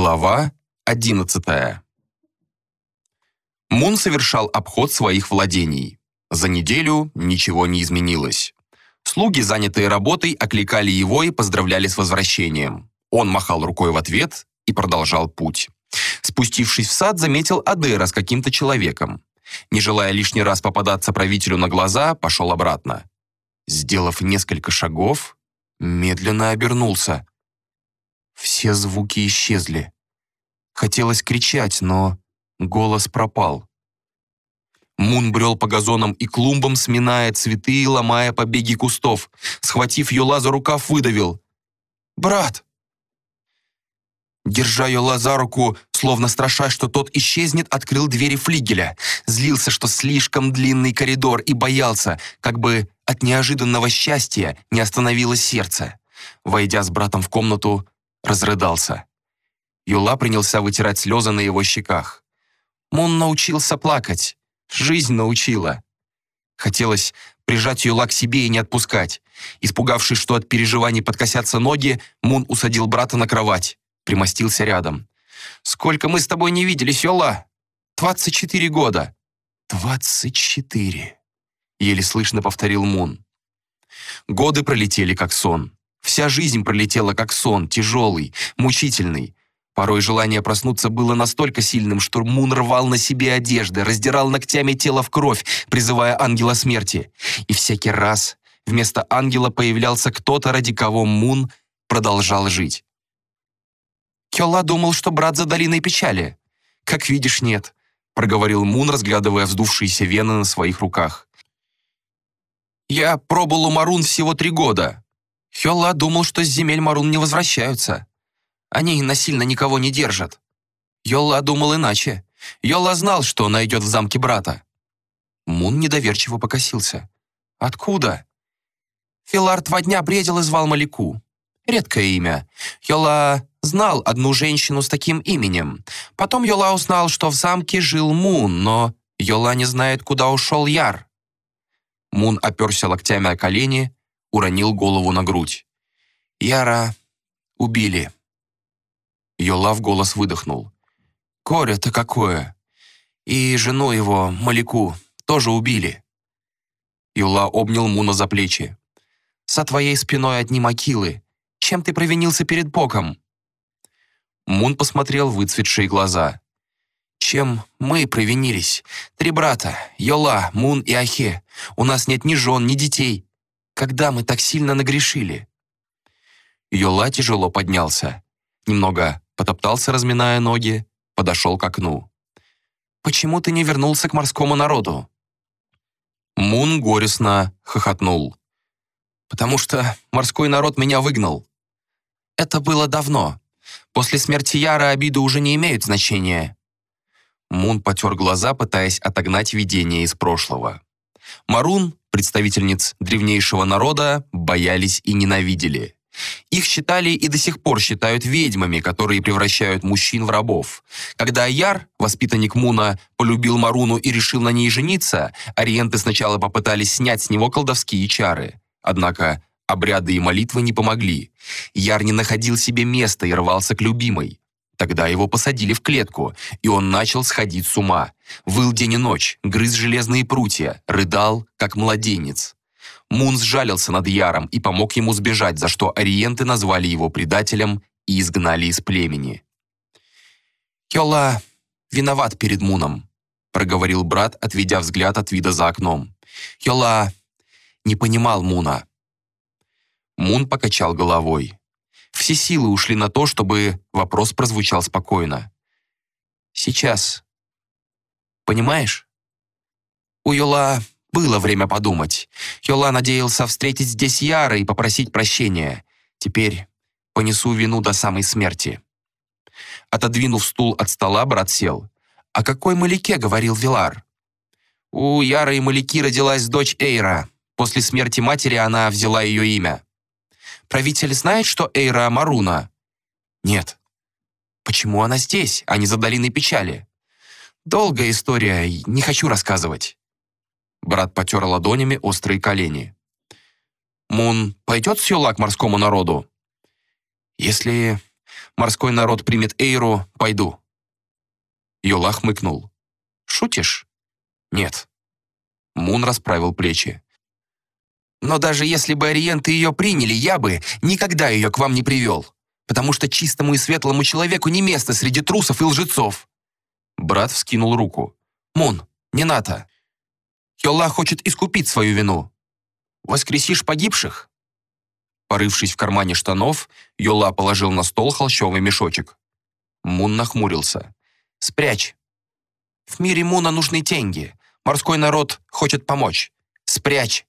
Глава 11. Мун совершал обход своих владений. За неделю ничего не изменилось. Слуги, занятые работой, окликали его и поздравляли с возвращением. Он махал рукой в ответ и продолжал путь. Спустившись в сад, заметил Адера с каким-то человеком. Не желая лишний раз попадаться правителю на глаза, пошел обратно. Сделав несколько шагов, медленно обернулся. Все звуки исчезли. Хотелось кричать, но голос пропал. Мун брел по газонам и клумбам, сминая цветы и ломая побеги кустов. Схватив Йола за рукав, выдавил. «Брат!» Держа Йола за руку, словно страшась, что тот исчезнет, открыл двери флигеля. Злился, что слишком длинный коридор, и боялся, как бы от неожиданного счастья не остановилось сердце. Войдя с братом в комнату, разрыдался. Юла принялся вытирать слезы на его щеках. Мун научился плакать. Жизнь научила. Хотелось прижать Юла к себе и не отпускать. Испугавшись, что от переживаний подкосятся ноги, Мун усадил брата на кровать, примостился рядом. «Сколько мы с тобой не виделись, Юла? Двадцать четыре года!» «Двадцать четыре!» — еле слышно повторил Мун. Годы пролетели как сон. Вся жизнь пролетела как сон, тяжелый, мучительный. Порой желание проснуться было настолько сильным, что Мун рвал на себе одежды, раздирал ногтями тело в кровь, призывая ангела смерти. И всякий раз вместо ангела появлялся кто-то, ради кого Мун продолжал жить. Кёла думал, что брат за долиной печали. «Как видишь, нет», — проговорил Мун, разглядывая вздувшиеся вены на своих руках. «Я пробыл у Марун всего три года. Хёла думал, что с земель Марун не возвращаются. Они насильно никого не держат. Йолла думал иначе. Йолла знал, что найдет в замке брата. Мун недоверчиво покосился. «Откуда?» Филар два дня бредил и звал Малику. Редкое имя. Йола знал одну женщину с таким именем. Потом Йола узнал, что в замке жил Мун, но Йола не знает, куда ушел Яр. Мун оперся локтями о колени, уронил голову на грудь. Яра убили. Йола в голос выдохнул. «Горе-то какое! И жену его, Малику, тоже убили». Юла обнял Муна за плечи. «За твоей спиной одни макилы. Чем ты провинился перед Богом?» Мун посмотрел выцветшие глаза. «Чем мы провинились? Три брата, Йола, Мун и Ахе. У нас нет ни жен, ни детей. Когда мы так сильно нагрешили?» Йола тяжело поднялся. Немного потоптался, разминая ноги, подошел к окну. «Почему ты не вернулся к морскому народу?» Мун горестно хохотнул. «Потому что морской народ меня выгнал. Это было давно. После смерти Яра обиды уже не имеют значения». Мун потер глаза, пытаясь отогнать видение из прошлого. Марун, представительниц древнейшего народа, боялись и ненавидели. Их считали и до сих пор считают ведьмами, которые превращают мужчин в рабов. Когда Яр, воспитанник Муна, полюбил Маруну и решил на ней жениться, ориенты сначала попытались снять с него колдовские чары. Однако обряды и молитвы не помогли. Яр не находил себе места и рвался к любимой. Тогда его посадили в клетку, и он начал сходить с ума. Выл день и ночь, грыз железные прутья, рыдал, как младенец. Мун сжалился над Яром и помог ему сбежать, за что ориенты назвали его предателем и изгнали из племени. «Кёла виноват перед Муном», — проговорил брат, отведя взгляд от вида за окном. «Кёла не понимал Муна». Мун покачал головой. Все силы ушли на то, чтобы вопрос прозвучал спокойно. «Сейчас. Понимаешь? У Йола было время подумать. Йола надеялся встретить здесь Яра и попросить прощения. Теперь понесу вину до самой смерти. Отодвинув стул от стола, брат сел. «О какой Маляке?» — говорил Вилар. «У Яра и Маляки родилась дочь Эйра. После смерти матери она взяла ее имя. Правитель знает, что Эйра Маруна?» «Нет». «Почему она здесь, а не за долиной печали?» «Долгая история, не хочу рассказывать». Брат потер ладонями острые колени. «Мун пойдет с Йола к морскому народу?» «Если Морской народ примет Эйру, пойду». Йола хмыкнул. «Шутишь?» «Нет». Мун расправил плечи. «Но даже если бы ориенты ее приняли, я бы никогда ее к вам не привел, потому что чистому и светлому человеку не место среди трусов и лжецов». Брат вскинул руку. «Мун, не надо. Йола хочет искупить свою вину. Воскресишь погибших?» Порывшись в кармане штанов, Йола положил на стол холщовый мешочек. Мун нахмурился. «Спрячь. В мире Муна нужны деньги. Морской народ хочет помочь. Спрячь!»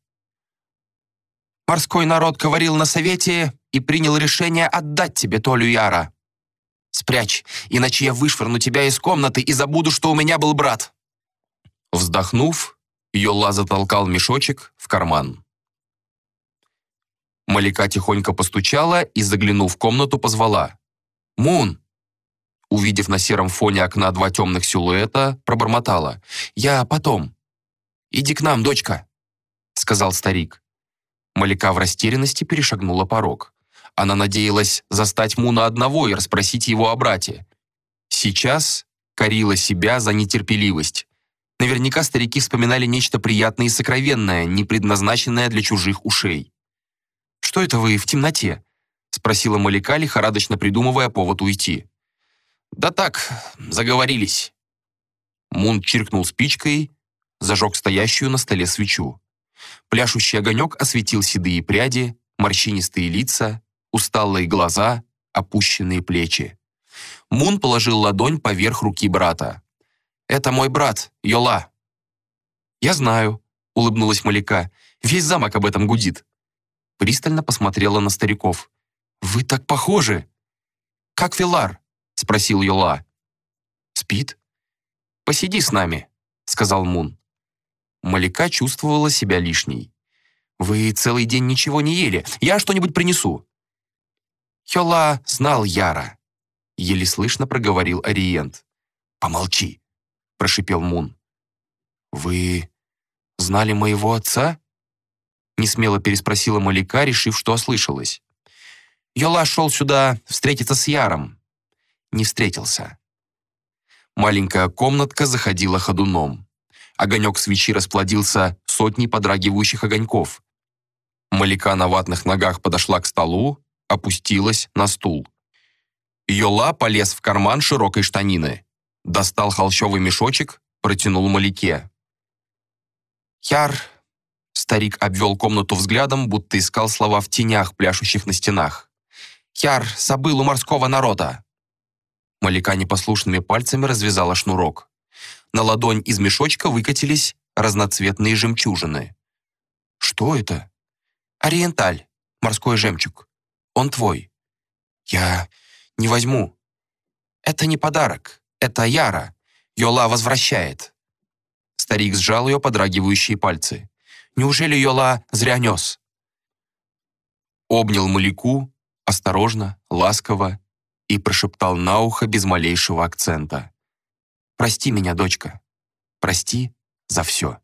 Морской народ говорил на совете и принял решение отдать тебе Толю Яра. Спрячь, иначе я вышвырну тебя из комнаты и забуду, что у меня был брат». Вздохнув, Йола затолкал мешочек в карман. Малика тихонько постучала и, заглянув в комнату, позвала. «Мун!» увидев на сером фоне окна два темных силуэта, пробормотала. «Я потом». «Иди к нам, дочка», — сказал старик. Малика в растерянности перешагнула порог. Она надеялась застать Муна одного и расспросить его о брате. Сейчас корила себя за нетерпеливость. Наверняка старики вспоминали нечто приятное и сокровенное, не предназначенное для чужих ушей. «Что это вы в темноте?» — спросила Малика, лихорадочно придумывая повод уйти. «Да так, заговорились». Мун чиркнул спичкой, зажег стоящую на столе свечу. Пляшущий огонек осветил седые пряди, морщинистые лица, усталые глаза, опущенные плечи. Мун положил ладонь поверх руки брата. «Это мой брат, Йола». «Я знаю», — улыбнулась Маляка. «Весь замок об этом гудит». Пристально посмотрела на стариков. «Вы так похожи!» «Как Вилар?» — спросил Йола. «Спит?» «Посиди с нами», — сказал Мун. Малика чувствовала себя лишней. «Вы целый день ничего не ели. Я что-нибудь принесу». Йола знал Яра. Еле слышно проговорил Ориент. «Помолчи», — прошипел Мун. «Вы знали моего отца?» Несмело переспросила Малика, решив, что ослышалась. Йола шел сюда встретиться с Яром, не встретился. Маленькая комнатка заходила ходуном. Огонек свечи расплодился сотней подрагивающих огоньков. Малика на ватных ногах подошла к столу, опустилась на стул. Йола полез в карман широкой штанины, достал холщовый мешочек, протянул Малике. «Яр...» Старик обвел комнату взглядом, будто искал слова в тенях, пляшущих на стенах. «Яр забыл у морского народа. Малика непослушными пальцами развязала шнурок. На ладонь из мешочка выкатились разноцветные жемчужины. «Что это?» «Ориенталь, морской жемчуг. Он твой». «Я не возьму». «Это не подарок. Это Яра. Йола возвращает». Старик сжал ее подрагивающие пальцы. «Неужели Йола зря нес?» Обнял Малику, осторожно, ласково, и прошептал на ухо без малейшего акцента. «Прости меня, дочка. Прости за все».